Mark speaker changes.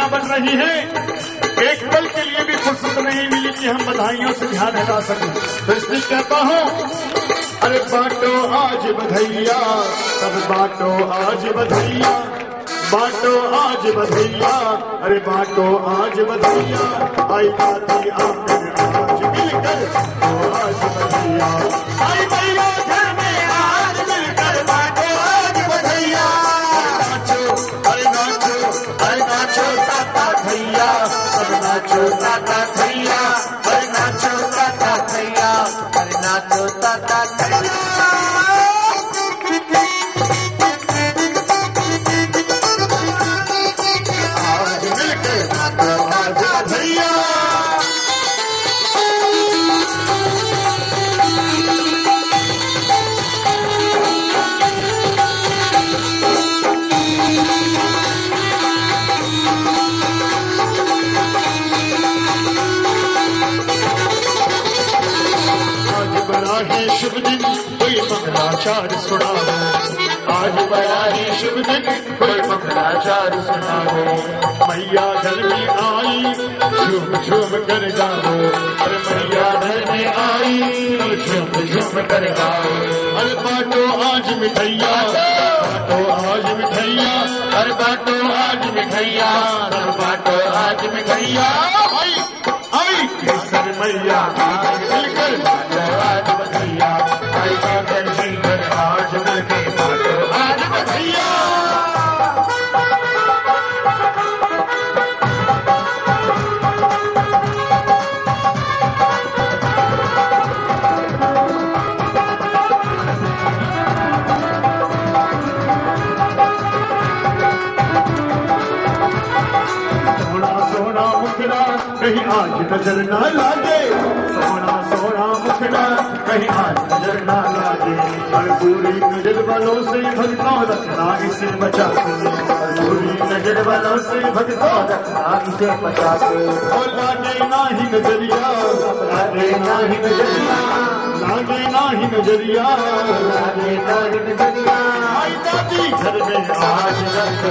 Speaker 1: बधाइयाँ बन रही हैं। एक पल के लिए भी फुर्सत नहीं मिली कि हम बधाइयों से ध्यान हटा सकें। तो इसलिए कहता हूँ, अरे बाटो आज बधैया। सब बाटो आज बधैया। बाटो आज बधैया। अरे बाटो आज बधैया। आई बाती आज मिलकर तो आज बधैया। आई भैया सब था ताता भैया छोटा था ताता भैया
Speaker 2: अरे था ताता थैया
Speaker 1: ही शुभ दिन, कोई मंगलाचार सुनाओ आज बड़ा ही शुभ दिन, कोई मंगलाचार सुनाओ मैया घर में आई, झूम झूम कर गाओ अरे मैया घर में आई, झूम झूम कर गाओ अरे बाटो आज मिठैया, बाटो आज मिठैया, अरे बाटो आज मिठैया, अरे बाटो आज मिठैया। आई आई, केसर मैया। कहीं आज नज़र ना लागे। सोना सोना मुखड़ा, कहीं आज नज़र ना लागे। हर पूरी नज़र वालों से भगता रखना इसे बचा हर पूरी नज़र वालों से भगता रखना इसे बचा और लागे ना ही नज़रिया लागे ना ही नज़रिया, लागे ना ही नज़रिया, लागे ना ही नज़रिया। आई दादी घर में आज रख